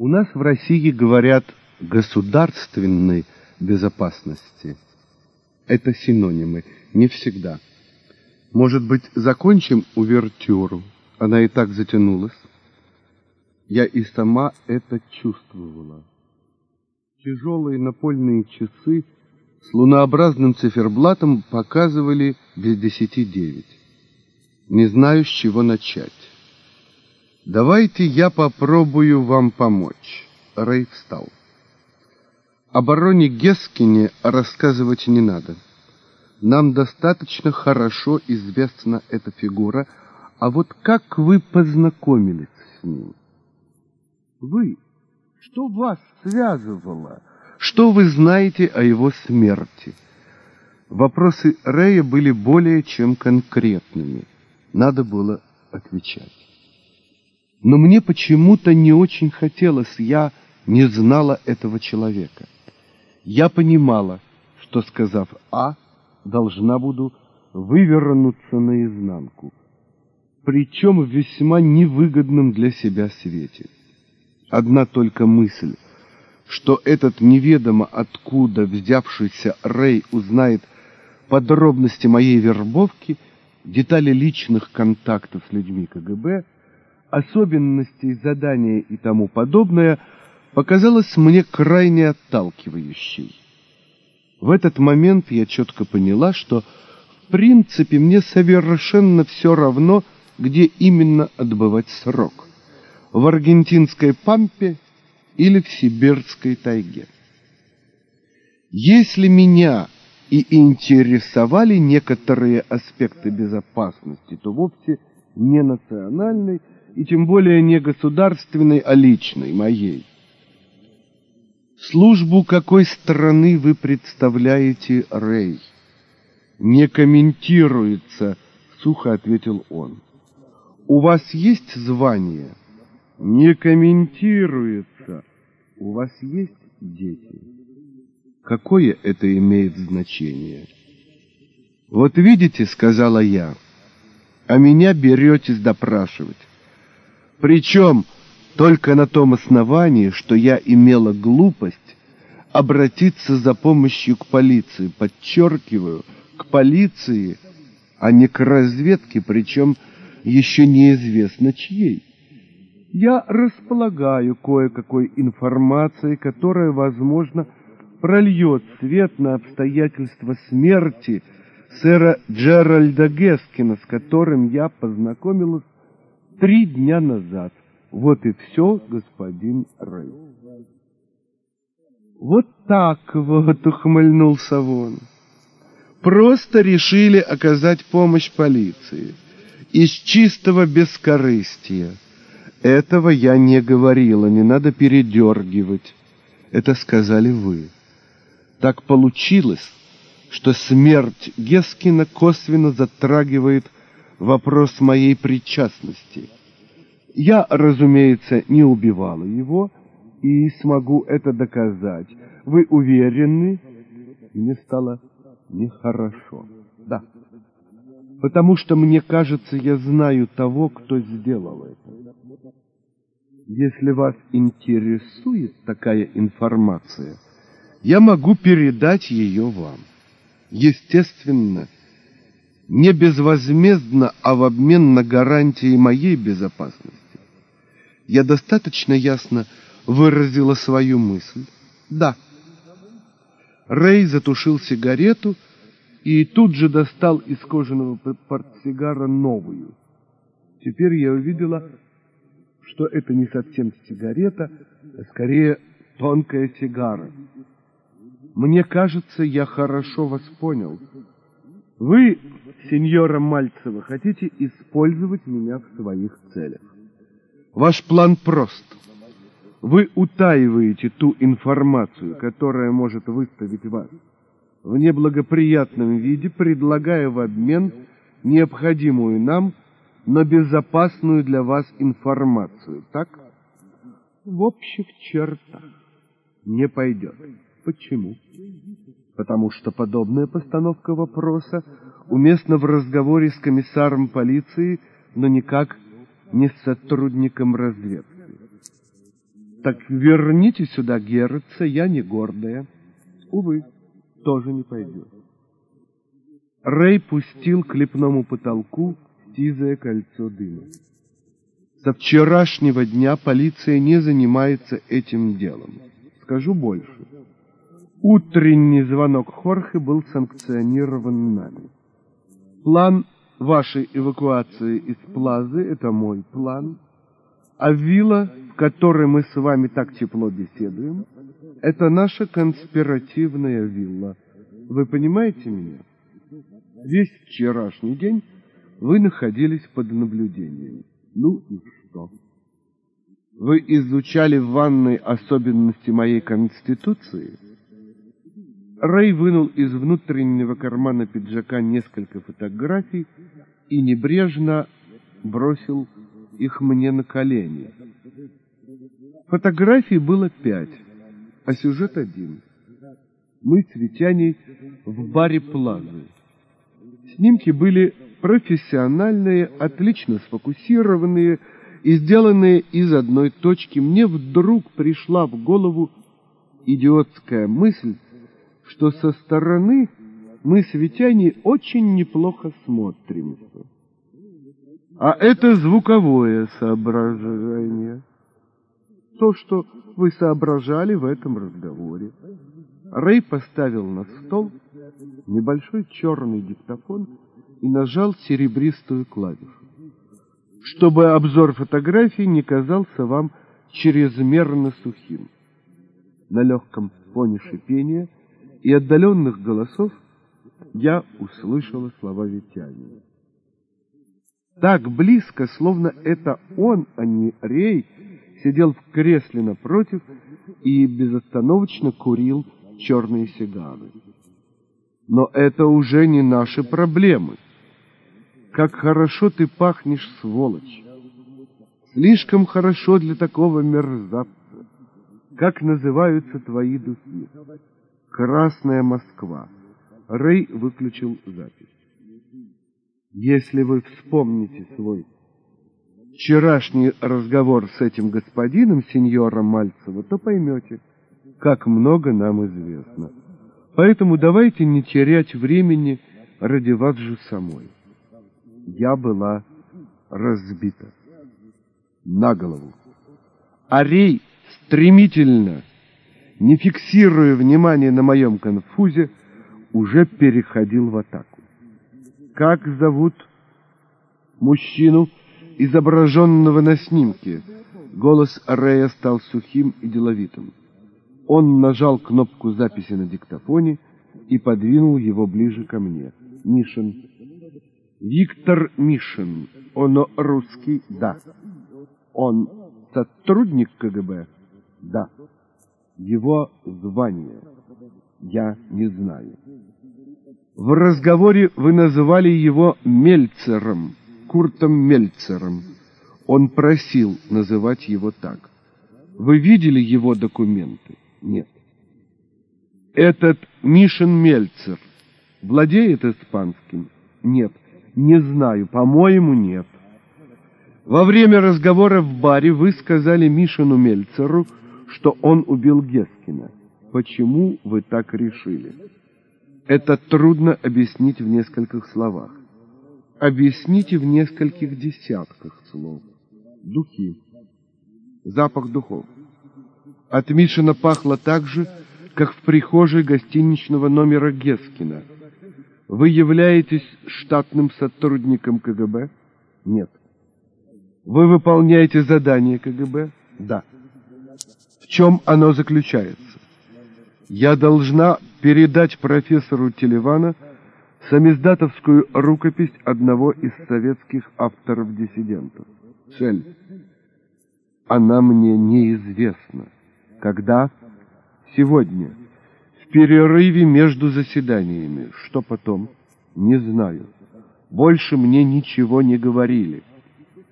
У нас в России говорят государственной безопасности. Это синонимы, не всегда. Может быть, закончим увертюру? Она и так затянулась. Я и сама это чувствовала. Тяжелые напольные часы с лунообразным циферблатом показывали без десяти девять. Не знаю, с чего начать. Давайте я попробую вам помочь. Рэй встал. О бароне Гескине рассказывать не надо. Нам достаточно хорошо известна эта фигура, а вот как вы познакомились с ним? Вы? Что вас связывало? Что вы знаете о его смерти? Вопросы Рэя были более чем конкретными. Надо было отвечать. Но мне почему-то не очень хотелось, я не знала этого человека. Я понимала, что, сказав «А», должна буду вывернуться наизнанку, причем в весьма невыгодном для себя свете. Одна только мысль, что этот неведомо откуда взявшийся Рэй узнает подробности моей вербовки, детали личных контактов с людьми КГБ — особенностей задания и тому подобное показалось мне крайне отталкивающей. В этот момент я четко поняла, что в принципе мне совершенно все равно, где именно отбывать срок — в аргентинской пампе или в сибирской тайге. Если меня и интересовали некоторые аспекты безопасности, то вовсе не национальной, и тем более не государственной, а личной, моей. Службу какой страны вы представляете, Рэй? Не комментируется, сухо ответил он. У вас есть звание? Не комментируется. У вас есть дети? Какое это имеет значение? Вот видите, сказала я, а меня беретесь допрашивать. Причем только на том основании, что я имела глупость обратиться за помощью к полиции. Подчеркиваю, к полиции, а не к разведке, причем еще неизвестно чьей. Я располагаю кое-какой информацией, которая, возможно, прольет свет на обстоятельства смерти сэра Джеральда Гескина, с которым я познакомилась три дня назад. Вот и все, господин Рэй. Вот так вот ухмыльнулся вон. Просто решили оказать помощь полиции. Из чистого бескорыстия. Этого я не говорила, не надо передергивать. Это сказали вы. Так получилось, что смерть Гескина косвенно затрагивает вопрос моей причастности. Я, разумеется, не убивала его и смогу это доказать. Вы уверены? Мне стало нехорошо. Да. Потому что, мне кажется, я знаю того, кто сделал это. Если вас интересует такая информация, я могу передать ее вам. Естественно, не безвозмездно, а в обмен на гарантии моей безопасности. Я достаточно ясно выразила свою мысль. Да. Рэй затушил сигарету и тут же достал из кожаного портсигара новую. Теперь я увидела, что это не совсем сигарета, а скорее тонкая сигара. Мне кажется, я хорошо вас понял. Вы сеньора Мальцева, хотите использовать меня в своих целях. Ваш план прост. Вы утаиваете ту информацию, которая может выставить вас в неблагоприятном виде, предлагая в обмен необходимую нам, но безопасную для вас информацию, так? В общих чертах не пойдет. Почему? Потому что подобная постановка вопроса уместно в разговоре с комиссаром полиции, но никак не с сотрудником разведки. Так верните сюда Герца, я не гордая. Увы, тоже не пойдет. Рэй пустил к лепному потолку сизое кольцо дыма. Со вчерашнего дня полиция не занимается этим делом. Скажу больше. Утренний звонок Хорхе был санкционирован нами. План вашей эвакуации из Плазы — это мой план. А вилла, в которой мы с вами так тепло беседуем, это наша конспиративная вилла. Вы понимаете меня? Весь вчерашний день вы находились под наблюдением. Ну и что? Вы изучали в ванной особенности моей конституции? Рэй вынул из внутреннего кармана пиджака несколько фотографий и небрежно бросил их мне на колени. Фотографий было пять, а сюжет один. Мы с Витяней в баре Плазы. Снимки были профессиональные, отлично сфокусированные и сделанные из одной точки. Мне вдруг пришла в голову идиотская мысль, что со стороны мы с Витяней очень неплохо смотримся. А это звуковое соображение. То, что вы соображали в этом разговоре. Рэй поставил на стол небольшой черный диктофон и нажал серебристую клавишу. Чтобы обзор фотографий не казался вам чрезмерно сухим. На легком фоне шипения и отдаленных голосов я услышала слова Витянина. Так близко, словно это он, а не Рей, сидел в кресле напротив и безостановочно курил черные сигары. Но это уже не наши проблемы. Как хорошо ты пахнешь, сволочь! Слишком хорошо для такого мерзавца. Как называются твои духи? Красная Москва. Рэй выключил запись. Если вы вспомните свой вчерашний разговор с этим господином, сеньором Мальцева, то поймете, как много нам известно. Поэтому давайте не терять времени ради вас же самой. Я была разбита на голову. Арей стремительно, не фиксируя внимание на моем конфузе, уже переходил в атаку. Как зовут мужчину, изображенного на снимке? Голос Рея стал сухим и деловитым. Он нажал кнопку записи на диктофоне и подвинул его ближе ко мне. Мишин. Виктор Мишин. Он русский? Да. Он сотрудник КГБ? Да. Его звание? Я не знаю. В разговоре вы называли его Мельцером, Куртом Мельцером. Он просил называть его так. Вы видели его документы? Нет. Этот Мишин Мельцер владеет испанским? Нет. Не знаю. По-моему, нет. Во время разговора в баре вы сказали Мишину Мельцеру, что он убил Гескина. Почему вы так решили? Это трудно объяснить в нескольких словах. Объясните в нескольких десятках слов. Духи. Запах духов. От Мишина пахло так же, как в прихожей гостиничного номера Гескина. Вы являетесь штатным сотрудником КГБ? Нет. Вы выполняете задание КГБ? Да. Чем оно заключается? Я должна передать профессору Телевана самиздатовскую рукопись одного из советских авторов-диссидентов. Цель. Она мне неизвестна. Когда? Сегодня. В перерыве между заседаниями. Что потом? Не знаю. Больше мне ничего не говорили.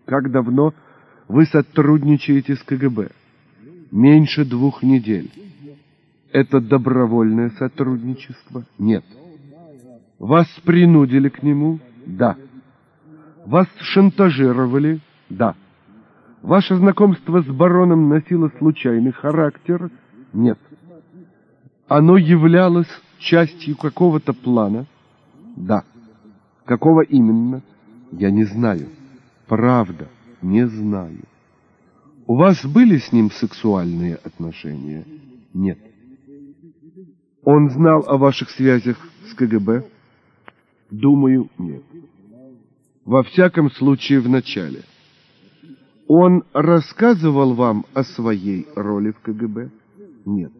Как давно вы сотрудничаете с КГБ? Меньше двух недель. Это добровольное сотрудничество? Нет. Вас принудили к нему? Да. Вас шантажировали? Да. Ваше знакомство с бароном носило случайный характер? Нет. Оно являлось частью какого-то плана? Да. Какого именно? Я не знаю. Правда, не знаю. У вас были с ним сексуальные отношения? Нет. Он знал о ваших связях с КГБ? Думаю, нет. Во всяком случае, в начале. Он рассказывал вам о своей роли в КГБ? Нет.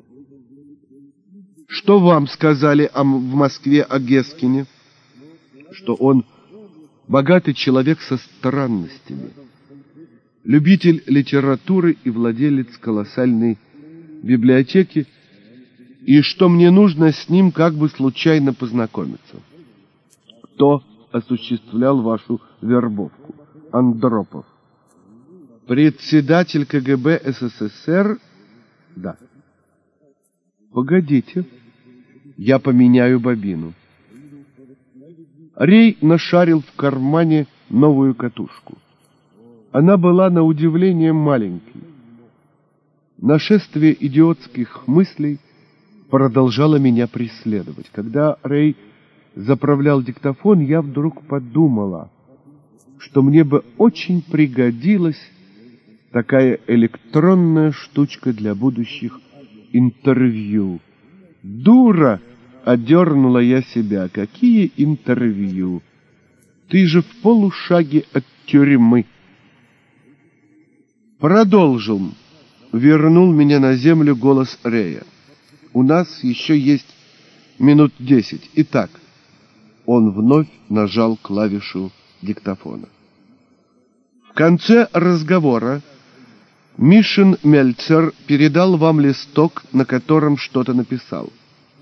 Что вам сказали о, в Москве о Гескине? Что он богатый человек со странностями, любитель литературы и владелец колоссальной библиотеки, и что мне нужно с ним как бы случайно познакомиться. Кто осуществлял вашу вербовку? Андропов. Председатель КГБ СССР? Да. Погодите, я поменяю бобину. Рей нашарил в кармане новую катушку. Она была на удивление маленькой. Нашествие идиотских мыслей продолжало меня преследовать. Когда Рей заправлял диктофон, я вдруг подумала, что мне бы очень пригодилась такая электронная штучка для будущих интервью. Дура! Одернула я себя. Какие интервью? Ты же в полушаге от тюрьмы. Продолжим. Вернул меня на землю голос Рея. У нас еще есть минут десять. Итак, он вновь нажал клавишу диктофона. В конце разговора Мишин Мельцер передал вам листок, на котором что-то написал.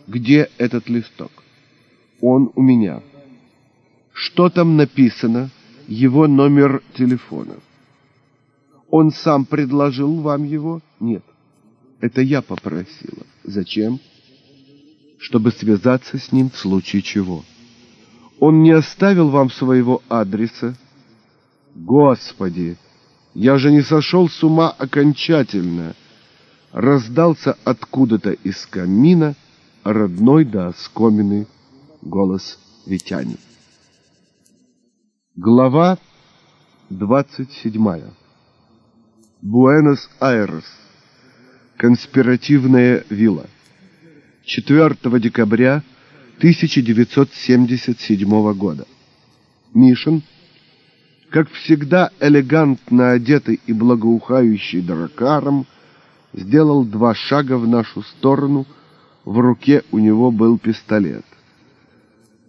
Где этот листок? Он у меня. Что там написано? Его номер телефона. Он сам предложил вам его? Нет. Это я попросила. Зачем? Чтобы связаться с ним в случае чего. Он не оставил вам своего адреса? Господи, я же не сошел с ума окончательно. Раздался откуда-то из камина родной до оскомины голос Витяни. Глава двадцать седьмая. Буэнос-Айрес. Конспиративная вилла. 4 декабря 1977 года. Мишин, как всегда элегантно одетый и благоухающий дракаром, сделал два шага в нашу сторону — в руке у него был пистолет.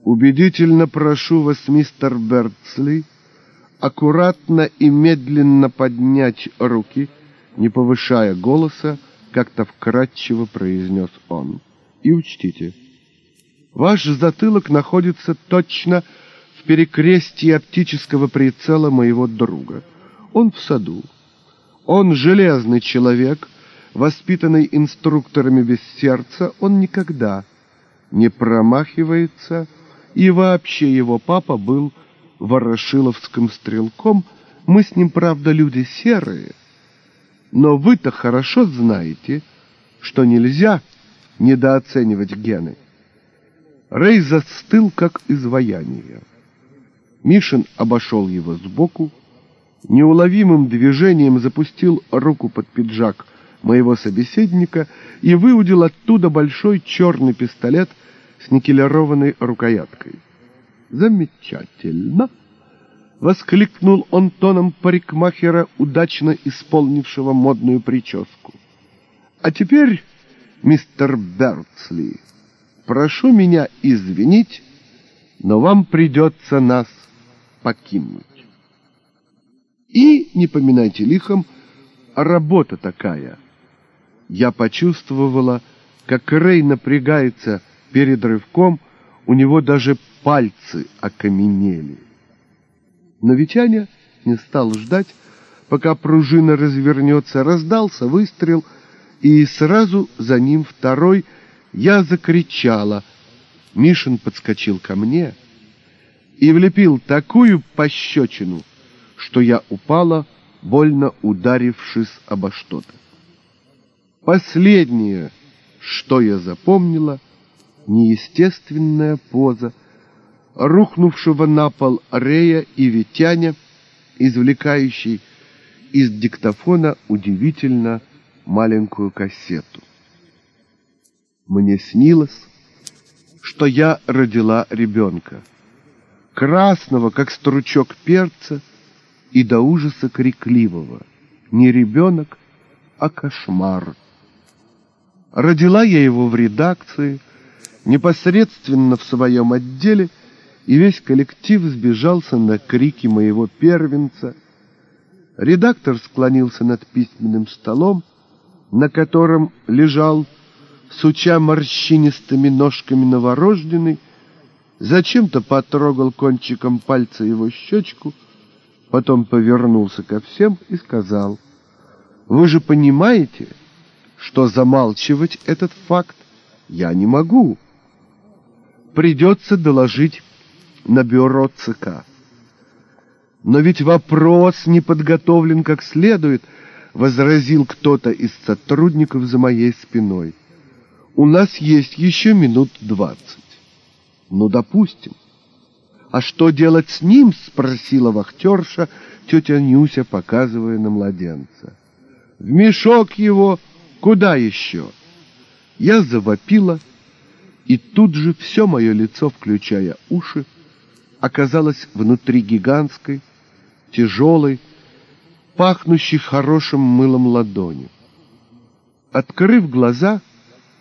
«Убедительно прошу вас, мистер Бертсли, аккуратно и медленно поднять руки, не повышая голоса, как-то вкратчиво произнес он. И учтите, ваш затылок находится точно в перекрестии оптического прицела моего друга. Он в саду. Он железный человек — воспитанный инструкторами без сердца, он никогда не промахивается, и вообще его папа был ворошиловским стрелком. Мы с ним, правда, люди серые, но вы-то хорошо знаете, что нельзя недооценивать гены. Рэй застыл, как изваяние. Мишин обошел его сбоку, неуловимым движением запустил руку под пиджак моего собеседника и выудил оттуда большой черный пистолет с никелированной рукояткой. «Замечательно!» — воскликнул он тоном парикмахера, удачно исполнившего модную прическу. «А теперь, мистер Бертсли, прошу меня извинить, но вам придется нас покинуть. И, не поминайте лихом, работа такая — я почувствовала, как Рэй напрягается перед рывком, у него даже пальцы окаменели. Но Витяня не стал ждать, пока пружина развернется, раздался выстрел, и сразу за ним второй я закричала. Мишин подскочил ко мне и влепил такую пощечину, что я упала больно ударившись обо что-то. Последнее, что я запомнила, неестественная поза рухнувшего на пол Рея и Витяня, извлекающий из диктофона удивительно маленькую кассету. Мне снилось, что я родила ребенка, красного, как стручок перца, и до ужаса крикливого. Не ребенок, а кошмар. Родила я его в редакции, непосредственно в своем отделе, и весь коллектив сбежался на крики моего первенца. Редактор склонился над письменным столом, на котором лежал суча морщинистыми ножками новорожденный, зачем-то потрогал кончиком пальца его щечку, потом повернулся ко всем и сказал, «Вы же понимаете, что замалчивать этот факт я не могу. Придется доложить на бюро ЦК. Но ведь вопрос не подготовлен как следует, возразил кто-то из сотрудников за моей спиной. У нас есть еще минут двадцать. Ну, допустим. А что делать с ним? Спросила вахтерша тетя Нюся, показывая на младенца. В мешок его куда еще? Я завопила, и тут же все мое лицо, включая уши, оказалось внутри гигантской, тяжелой, пахнущей хорошим мылом ладони. Открыв глаза,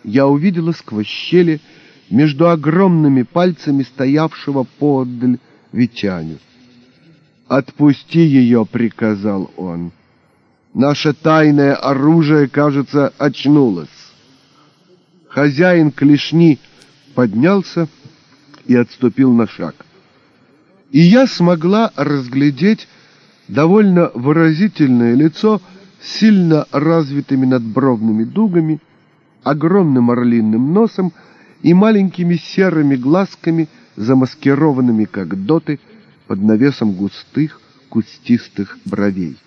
я увидела сквозь щели между огромными пальцами стоявшего поодаль Витяню. «Отпусти ее!» — приказал он. «Наше тайное оружие, кажется, очнулось». Хозяин клешни поднялся и отступил на шаг. И я смогла разглядеть довольно выразительное лицо с сильно развитыми надбровными дугами, огромным орлиным носом и маленькими серыми глазками, замаскированными как доты под навесом густых кустистых бровей.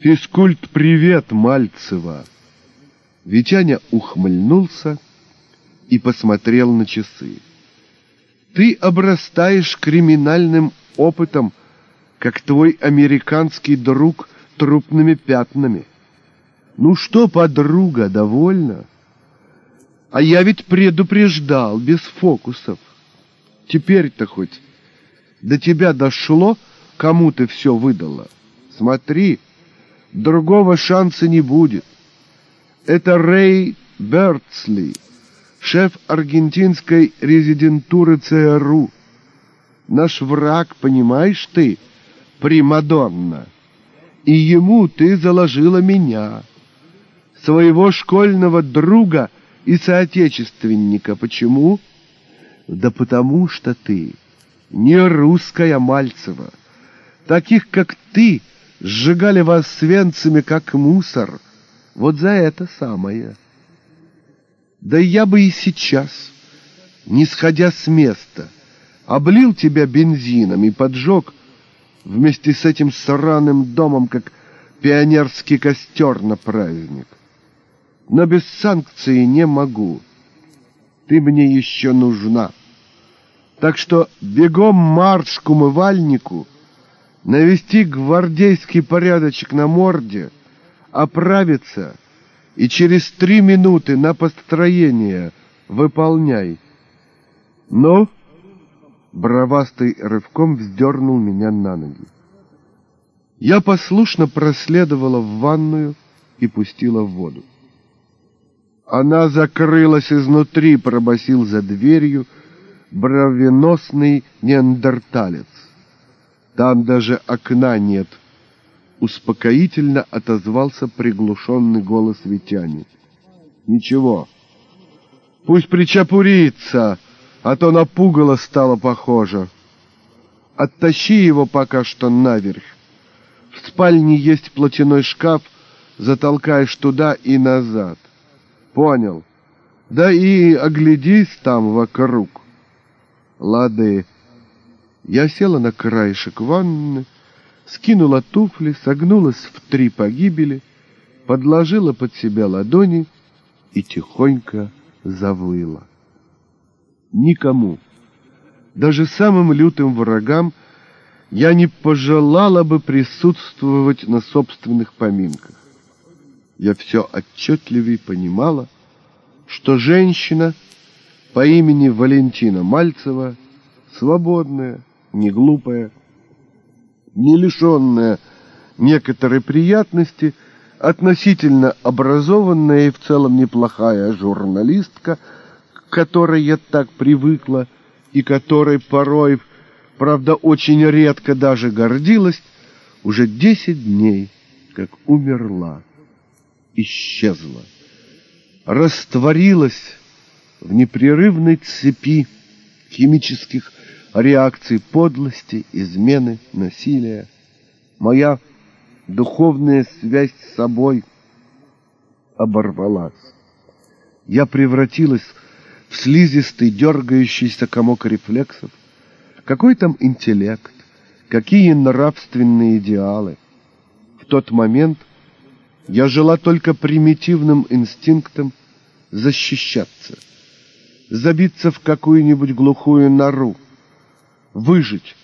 «Физкульт, привет, Мальцева!» Витяня ухмыльнулся и посмотрел на часы. «Ты обрастаешь криминальным опытом, как твой американский друг трупными пятнами». Ну что, подруга, довольна? А я ведь предупреждал, без фокусов. Теперь-то хоть до тебя дошло, кому ты все выдала. Смотри, другого шанса не будет. Это Рэй Бертсли, шеф аргентинской резидентуры ЦРУ. Наш враг, понимаешь ты, Примадонна. И ему ты заложила меня своего школьного друга и соотечественника. Почему? Да потому что ты не русская Мальцева. Таких, как ты, сжигали вас свенцами, как мусор. Вот за это самое. Да я бы и сейчас, не сходя с места, облил тебя бензином и поджег вместе с этим сраным домом, как пионерский костер на праздник но без санкции не могу. Ты мне еще нужна. Так что бегом марш к умывальнику, навести гвардейский порядочек на морде, оправиться и через три минуты на построение выполняй. Но бровастый рывком вздернул меня на ноги. Я послушно проследовала в ванную и пустила в воду. Она закрылась изнутри, пробасил за дверью бровеносный неандерталец. Там даже окна нет. Успокоительно отозвался приглушенный голос Витяни. Ничего. Пусть причапурится, а то на пугало стало похоже. Оттащи его пока что наверх. В спальне есть платяной шкаф, затолкаешь туда и назад. Понял. Да и оглядись там вокруг. Лады. Я села на краешек ванны, скинула туфли, согнулась в три погибели, подложила под себя ладони и тихонько завыла. Никому, даже самым лютым врагам, я не пожелала бы присутствовать на собственных поминках. Я все отчетливее понимала, что женщина по имени Валентина Мальцева свободная, не глупая, не лишенная некоторой приятности, относительно образованная и в целом неплохая журналистка, к которой я так привыкла и которой порой, правда, очень редко даже гордилась, уже десять дней, как умерла, исчезла, растворилась в непрерывной цепи химических реакций подлости, измены, насилия. Моя духовная связь с собой оборвалась. Я превратилась в слизистый, дергающийся комок рефлексов. Какой там интеллект? Какие нравственные идеалы? В тот момент я жила только примитивным инстинктом защищаться, забиться в какую-нибудь глухую нору, выжить,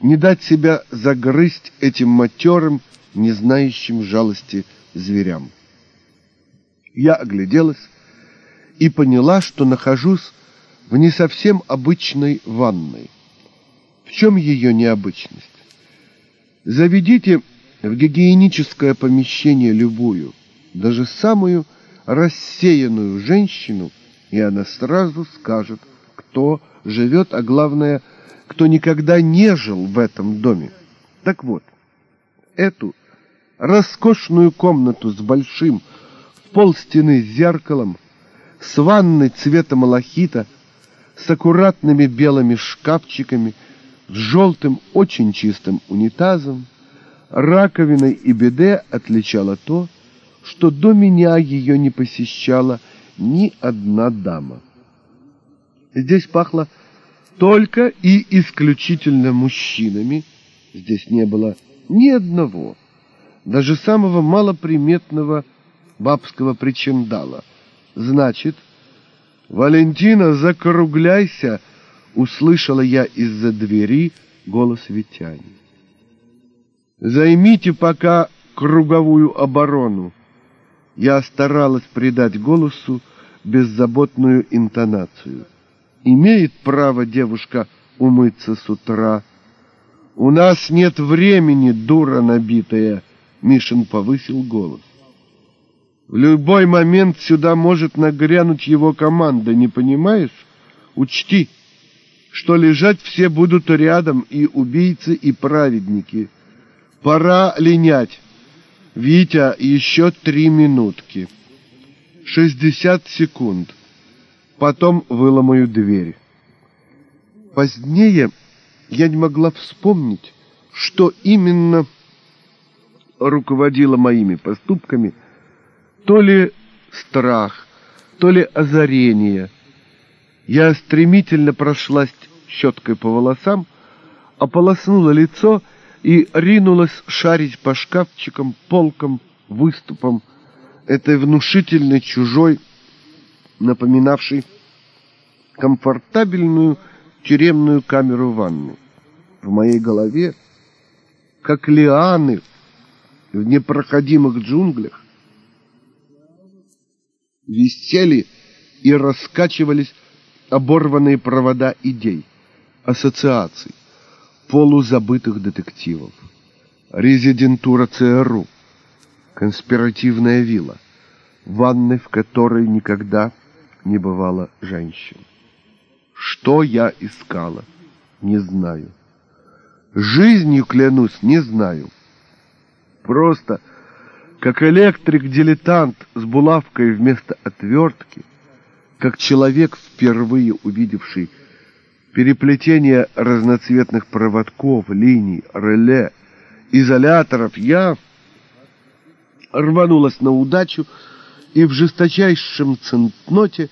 не дать себя загрызть этим матерым, не знающим жалости зверям. Я огляделась и поняла, что нахожусь в не совсем обычной ванной. В чем ее необычность? Заведите в гигиеническое помещение любую, даже самую рассеянную женщину, и она сразу скажет, кто живет, а главное, кто никогда не жил в этом доме. Так вот, эту роскошную комнату с большим в пол стены зеркалом, с ванной цвета малахита, с аккуратными белыми шкафчиками, с желтым очень чистым унитазом, раковиной и беде отличало то, что до меня ее не посещала ни одна дама. Здесь пахло только и исключительно мужчинами. Здесь не было ни одного, даже самого малоприметного бабского причиндала. Значит, «Валентина, закругляйся!» — услышала я из-за двери голос Витяни. «Займите пока круговую оборону». Я старалась придать голосу беззаботную интонацию. Имеет право девушка умыться с утра. У нас нет времени, дура набитая, Мишин повысил голос. В любой момент сюда может нагрянуть его команда, не понимаешь? Учти, что лежать все будут рядом, и убийцы, и праведники. Пора линять. Витя, еще три минутки. Шестьдесят секунд потом выломаю дверь. Позднее я не могла вспомнить, что именно руководило моими поступками, то ли страх, то ли озарение. Я стремительно прошлась щеткой по волосам, ополоснула лицо и ринулась шарить по шкафчикам, полкам, выступам этой внушительной чужой напоминавший комфортабельную тюремную камеру ванны. В моей голове, как лианы в непроходимых джунглях, висели и раскачивались оборванные провода идей, ассоциаций, полузабытых детективов, резидентура ЦРУ, конспиративная вилла, ванны, в которой никогда не бывало женщин. Что я искала, не знаю. Жизнью, клянусь, не знаю. Просто, как электрик-дилетант с булавкой вместо отвертки, как человек, впервые увидевший переплетение разноцветных проводков, линий, реле, изоляторов, я рванулась на удачу, и в жесточайшем центноте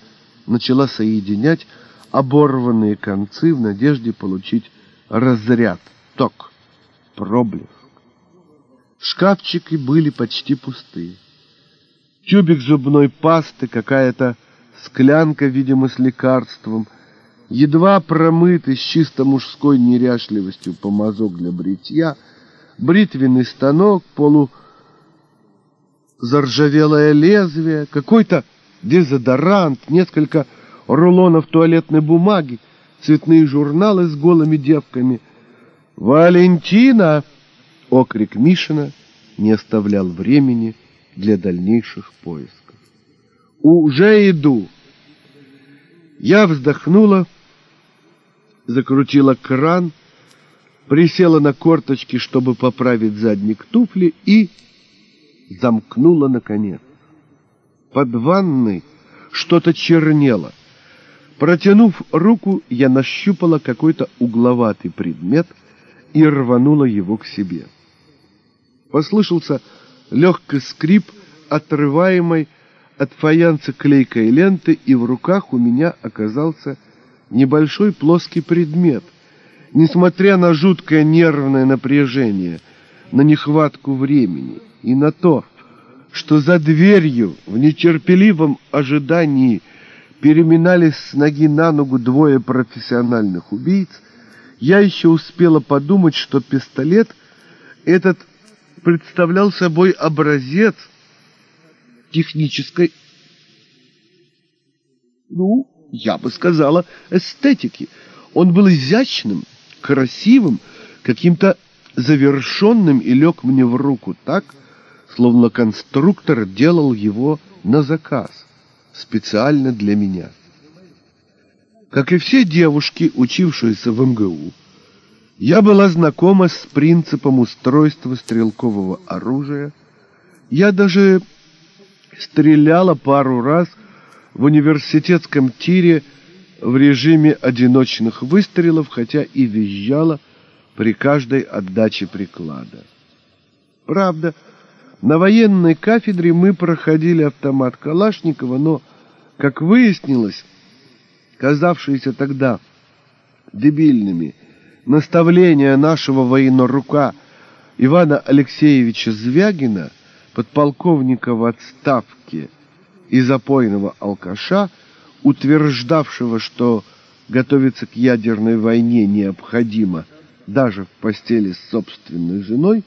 начала соединять оборванные концы в надежде получить разряд, ток, проблеск, Шкафчики были почти пустые. Тюбик зубной пасты, какая-то склянка, видимо, с лекарством, едва промытый с чисто мужской неряшливостью помазок для бритья, бритвенный станок, полу заржавелое лезвие, какой-то дезодорант, несколько рулонов туалетной бумаги, цветные журналы с голыми девками. «Валентина!» — окрик Мишина не оставлял времени для дальнейших поисков. «Уже иду!» Я вздохнула, закрутила кран, присела на корточки, чтобы поправить задник туфли и замкнула наконец. Под ванной что-то чернело. Протянув руку, я нащупала какой-то угловатый предмет и рванула его к себе. Послышался легкий скрип, отрываемой от фаянса клейкой ленты, и в руках у меня оказался небольшой плоский предмет. Несмотря на жуткое нервное напряжение, на нехватку времени и на то, что за дверью в нетерпеливом ожидании переминались с ноги на ногу двое профессиональных убийц, я еще успела подумать, что пистолет этот представлял собой образец технической, ну, я бы сказала, эстетики. Он был изящным, красивым, каким-то завершенным и лег мне в руку так, словно конструктор делал его на заказ, специально для меня. Как и все девушки, учившиеся в МГУ, я была знакома с принципом устройства стрелкового оружия. Я даже стреляла пару раз в университетском тире в режиме одиночных выстрелов, хотя и визжала при каждой отдаче приклада. Правда, на военной кафедре мы проходили автомат Калашникова, но, как выяснилось, казавшиеся тогда дебильными наставления нашего военнорука Ивана Алексеевича Звягина, подполковника в отставке и запойного алкаша, утверждавшего, что готовиться к ядерной войне необходимо даже в постели с собственной женой,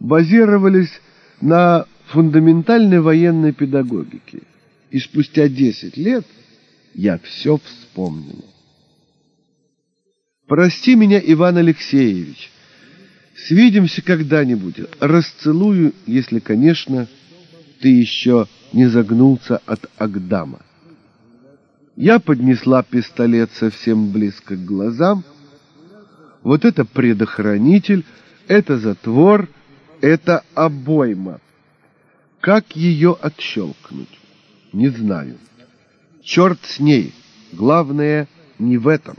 базировались на фундаментальной военной педагогике. И спустя десять лет я все вспомнил. Прости меня, Иван Алексеевич. Свидимся когда-нибудь. Расцелую, если, конечно, ты еще не загнулся от Агдама. Я поднесла пистолет совсем близко к глазам. Вот это предохранитель, это затвор, это обойма. Как ее отщелкнуть? Не знаю. Черт с ней. Главное не в этом.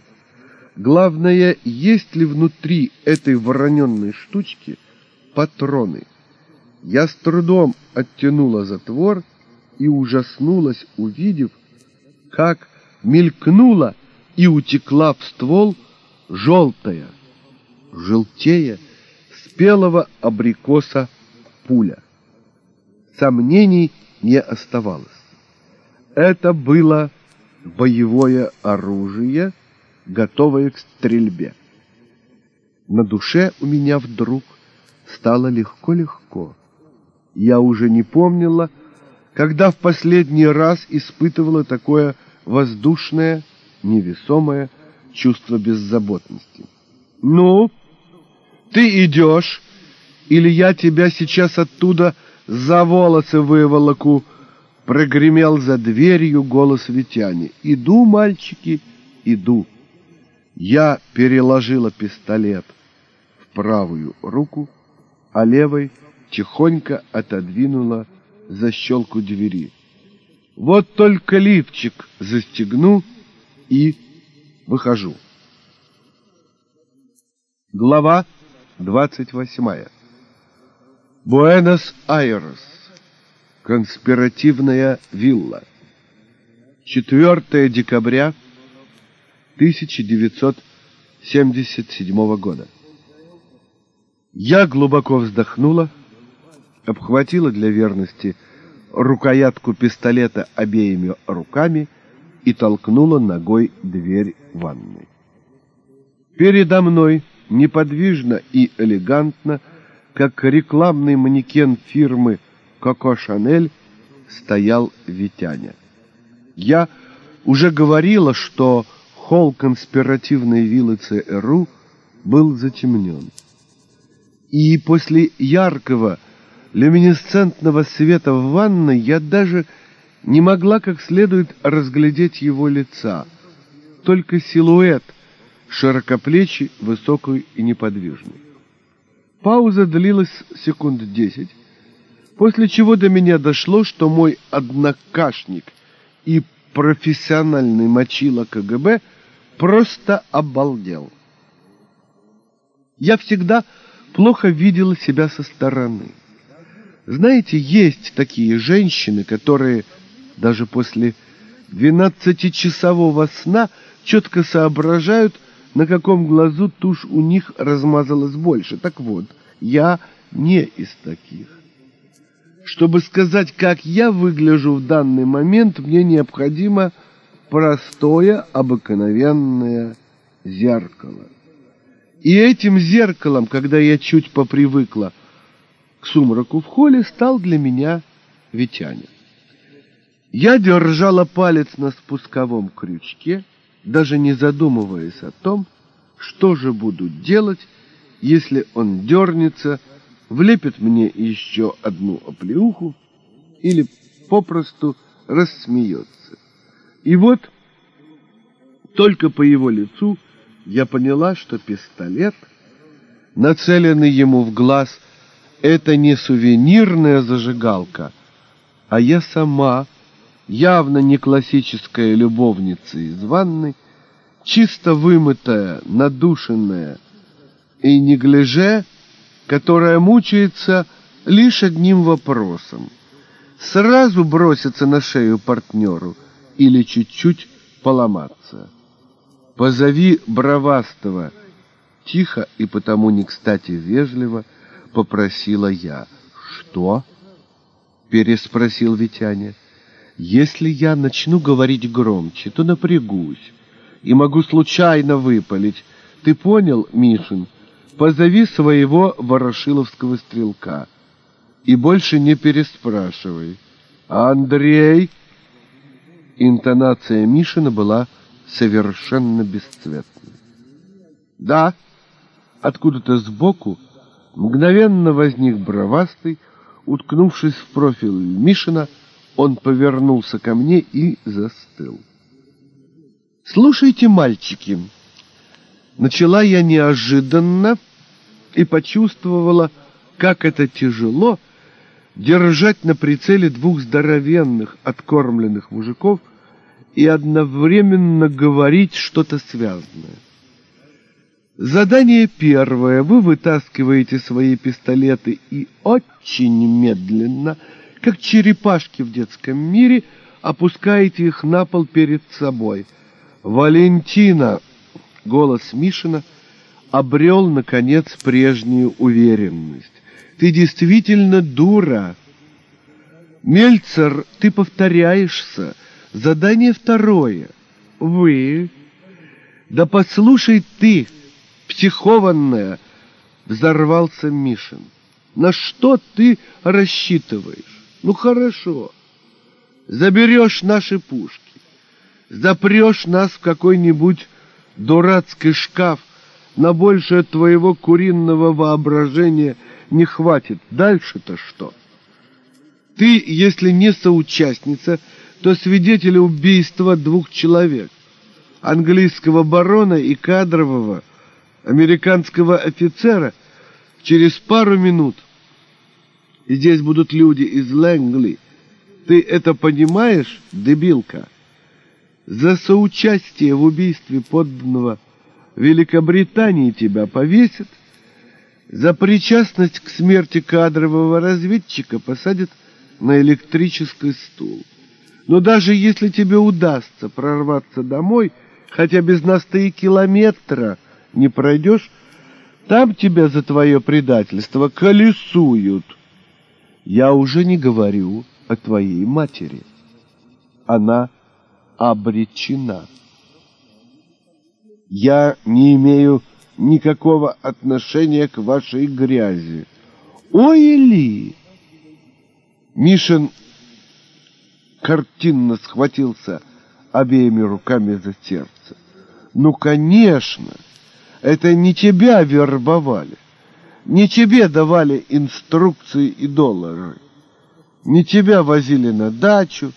Главное, есть ли внутри этой вороненной штучки патроны. Я с трудом оттянула затвор и ужаснулась, увидев, как мелькнула и утекла в ствол желтая, желтее, спелого абрикоса пуля. Сомнений не оставалось. Это было боевое оружие, готовое к стрельбе. На душе у меня вдруг стало легко-легко. Я уже не помнила, когда в последний раз испытывала такое воздушное, невесомое чувство беззаботности. «Ну?» Ты идешь, или я тебя сейчас оттуда за волосы выволоку, прогремел за дверью голос Витяни. Иду, мальчики, иду. Я переложила пистолет в правую руку, а левой тихонько отодвинула защелку двери. Вот только лифчик застегну и выхожу. Глава 28. Буэнос-Айрес. Конспиративная вилла. 4 декабря 1977 года. Я глубоко вздохнула, обхватила для верности рукоятку пистолета обеими руками и толкнула ногой дверь ванной. Передо мной неподвижно и элегантно, как рекламный манекен фирмы «Коко Шанель», стоял Витяня. Я уже говорила, что холл конспиративной виллы ЦРУ был затемнен. И после яркого люминесцентного света в ванной я даже не могла как следует разглядеть его лица, только силуэт, широкоплечий, высокий и неподвижный. Пауза длилась секунд десять, после чего до меня дошло, что мой однокашник и профессиональный мочила КГБ просто обалдел. Я всегда плохо видела себя со стороны. Знаете, есть такие женщины, которые даже после двенадцатичасового сна четко соображают, на каком глазу тушь у них размазалась больше. Так вот, я не из таких. Чтобы сказать, как я выгляжу в данный момент, мне необходимо простое, обыкновенное зеркало. И этим зеркалом, когда я чуть попривыкла к сумраку в холле, стал для меня Витяня. Я держала палец на спусковом крючке, даже не задумываясь о том, что же буду делать, если он дернется, влепит мне еще одну оплеуху или попросту рассмеется. И вот только по его лицу я поняла, что пистолет, нацеленный ему в глаз, это не сувенирная зажигалка, а я сама, явно не классическая любовница из ванны, чисто вымытая, надушенная и неглиже, которая мучается лишь одним вопросом. Сразу броситься на шею партнеру или чуть-чуть поломаться. «Позови бравастого!» Тихо и потому не кстати вежливо попросила я. «Что?» — переспросил Витяня. «Если я начну говорить громче, то напрягусь и могу случайно выпалить. Ты понял, Мишин? Позови своего ворошиловского стрелка и больше не переспрашивай. Андрей!» Интонация Мишина была совершенно бесцветной. Да, откуда-то сбоку мгновенно возник бровастый, уткнувшись в профиль Мишина, он повернулся ко мне и застыл. «Слушайте, мальчики!» Начала я неожиданно и почувствовала, как это тяжело держать на прицеле двух здоровенных, откормленных мужиков — и одновременно говорить что-то связанное. Задание первое. Вы вытаскиваете свои пистолеты и очень медленно, как черепашки в детском мире, опускаете их на пол перед собой. Валентина, голос Мишина, обрел, наконец, прежнюю уверенность. Ты действительно дура. Мельцер, ты повторяешься. Задание второе. Вы... Да послушай ты, психованная, взорвался Мишин. На что ты рассчитываешь? Ну хорошо. Заберешь наши пушки, запрешь нас в какой-нибудь дурацкий шкаф, на большее твоего куриного воображения не хватит. Дальше-то что? Ты, если не соучастница, то свидетели убийства двух человек, английского барона и кадрового американского офицера, через пару минут. И здесь будут люди из Лэнгли. Ты это понимаешь, дебилка? За соучастие в убийстве подданного Великобритании тебя повесят, за причастность к смерти кадрового разведчика посадят на электрический стул. Но даже если тебе удастся прорваться домой, хотя без нас ты и километра не пройдешь, там тебя за твое предательство колесуют. Я уже не говорю о твоей матери. Она обречена. Я не имею никакого отношения к вашей грязи. Ой, Ли! Мишин картинно схватился обеими руками за сердце. Ну, конечно, это не тебя вербовали, не тебе давали инструкции и доллары, не тебя возили на дачу,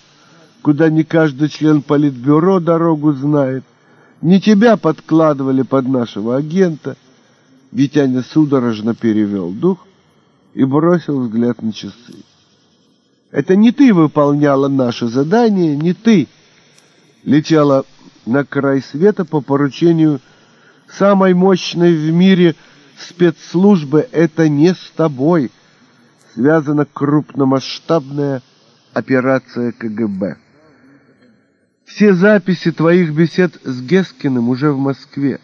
куда не каждый член политбюро дорогу знает, не тебя подкладывали под нашего агента. Витяня судорожно перевел дух и бросил взгляд на часы. Это не ты выполняла наше задание, не ты летела на край света по поручению самой мощной в мире спецслужбы. Это не с тобой связана крупномасштабная операция КГБ. Все записи твоих бесед с Гескиным уже в Москве.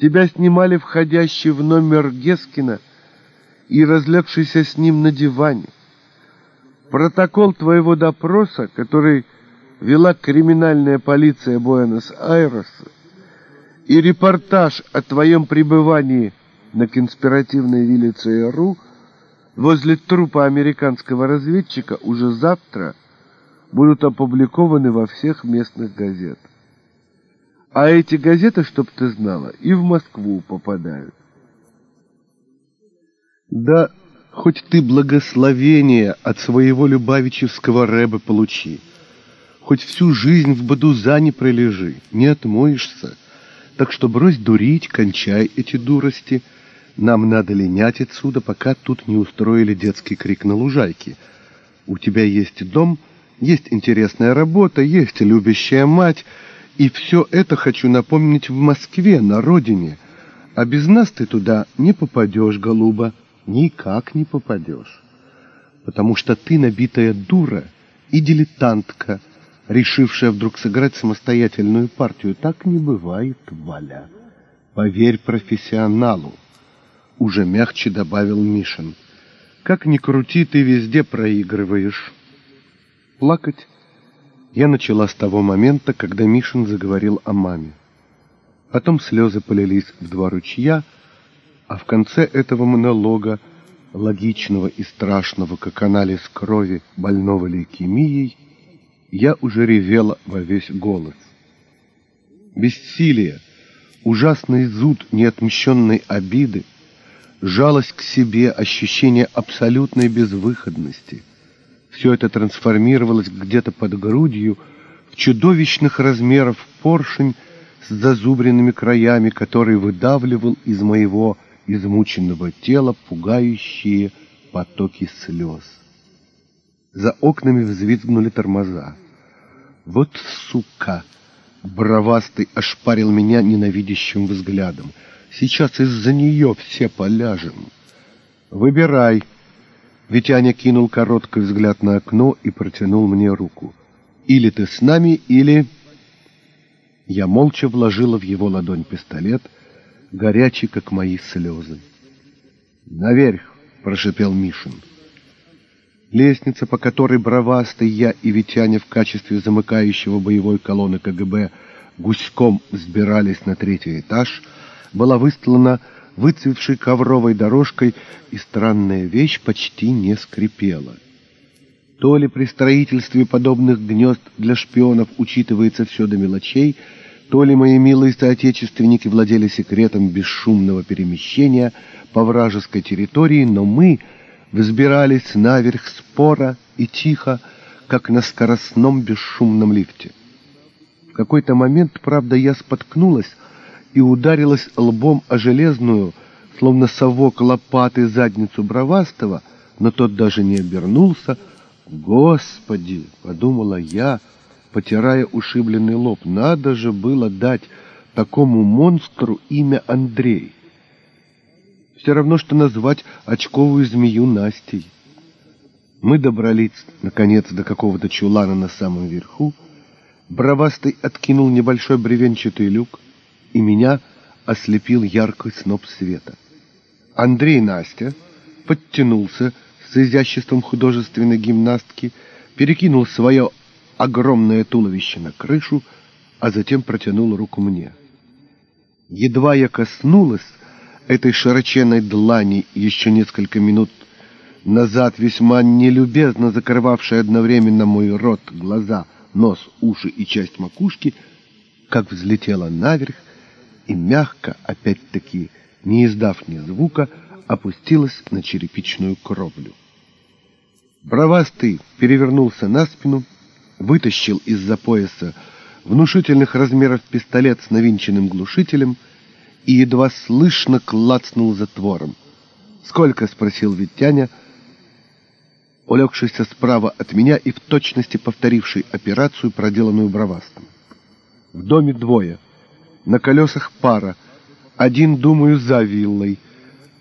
Тебя снимали входящий в номер Гескина и разлегшийся с ним на диване. Протокол твоего допроса, который вела криминальная полиция Буэнос-Айреса, и репортаж о твоем пребывании на конспиративной вилле ЦРУ возле трупа американского разведчика уже завтра будут опубликованы во всех местных газетах. А эти газеты, чтоб ты знала, и в Москву попадают. Да хоть ты благословение от своего любавичевского рэба получи, хоть всю жизнь в Бадузане пролежи, не отмоешься. Так что брось дурить, кончай эти дурости. Нам надо линять отсюда, пока тут не устроили детский крик на лужайке. У тебя есть дом — есть интересная работа, есть любящая мать, и все это хочу напомнить в Москве, на родине. А без нас ты туда не попадешь, голуба, никак не попадешь. Потому что ты набитая дура и дилетантка, решившая вдруг сыграть самостоятельную партию. Так не бывает, Валя. Поверь профессионалу. Уже мягче добавил Мишин. Как ни крути, ты везде проигрываешь. Плакать я начала с того момента, когда Мишин заговорил о маме. Потом слезы полились в два ручья, а в конце этого монолога, логичного и страшного, как анализ крови больного лейкемией, я уже ревела во весь голос. Бессилие, ужасный зуд неотмщенной обиды, жалость к себе, ощущение абсолютной безвыходности — все это трансформировалось где-то под грудью в чудовищных размеров поршень с зазубренными краями, который выдавливал из моего измученного тела пугающие потоки слез. За окнами взвизгнули тормоза. Вот сука! Бровастый ошпарил меня ненавидящим взглядом. Сейчас из-за нее все поляжем. Выбирай, Витяня кинул короткий взгляд на окно и протянул мне руку. «Или ты с нами, или...» Я молча вложила в его ладонь пистолет, горячий, как мои слезы. «Наверх!» — прошипел Мишин. Лестница, по которой бравастый я и Витяня в качестве замыкающего боевой колонны КГБ гуськом взбирались на третий этаж, была выстлана выцветшей ковровой дорожкой, и странная вещь почти не скрипела. То ли при строительстве подобных гнезд для шпионов учитывается все до мелочей, то ли мои милые соотечественники владели секретом бесшумного перемещения по вражеской территории, но мы взбирались наверх спора и тихо, как на скоростном бесшумном лифте. В какой-то момент, правда, я споткнулась, и ударилась лбом о железную, словно совок лопаты задницу бровастого, но тот даже не обернулся. «Господи!» — подумала я, потирая ушибленный лоб. «Надо же было дать такому монстру имя Андрей!» Все равно, что назвать очковую змею Настей. Мы добрались, наконец, до какого-то чулана на самом верху. Бровастый откинул небольшой бревенчатый люк, и меня ослепил яркий сноп света. Андрей Настя подтянулся с изяществом художественной гимнастки, перекинул свое огромное туловище на крышу, а затем протянул руку мне. Едва я коснулась этой широченной длани еще несколько минут назад, весьма нелюбезно закрывавшей одновременно мой рот, глаза, нос, уши и часть макушки, как взлетела наверх и мягко, опять-таки, не издав ни звука, опустилась на черепичную кровлю. Бравастый перевернулся на спину, вытащил из-за пояса внушительных размеров пистолет с навинченным глушителем и едва слышно клацнул затвором. «Сколько?» — спросил Витяня, улегшийся справа от меня и в точности повторивший операцию, проделанную бравастом. В доме двое. На колесах пара. Один, думаю, за виллой.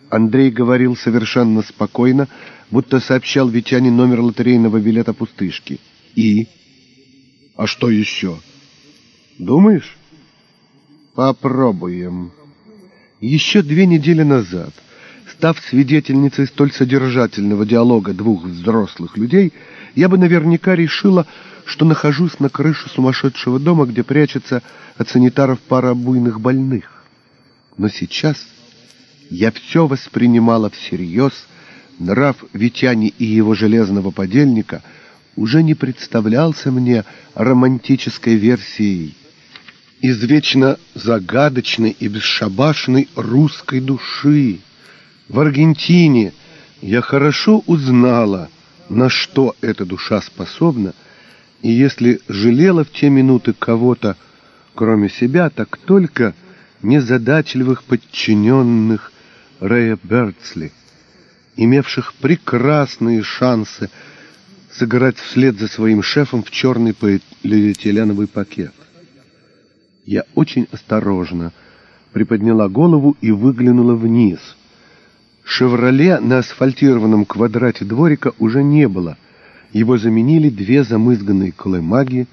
Андрей говорил совершенно спокойно, будто сообщал Витяне номер лотерейного билета пустышки. И? А что еще? Думаешь? Попробуем. Еще две недели назад, став свидетельницей столь содержательного диалога двух взрослых людей, я бы наверняка решила, что нахожусь на крыше сумасшедшего дома, где прячется от санитаров пара буйных больных. Но сейчас я все воспринимала всерьез, нрав Витяни и его железного подельника уже не представлялся мне романтической версией извечно загадочной и бесшабашной русской души. В Аргентине я хорошо узнала, на что эта душа способна, и если жалела в те минуты кого-то, кроме себя, так только незадачливых подчиненных Рэя Бертсли, имевших прекрасные шансы сыграть вслед за своим шефом в черный полиэтиленовый пакет. Я очень осторожно приподняла голову и выглянула вниз. «Шевроле» на асфальтированном квадрате дворика уже не было. Его заменили две замызганные колымаги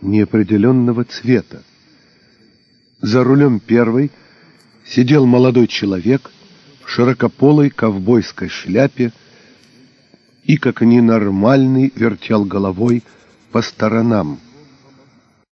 неопределенного цвета. За рулем первой сидел молодой человек в широкополой ковбойской шляпе и, как ненормальный, вертел головой по сторонам.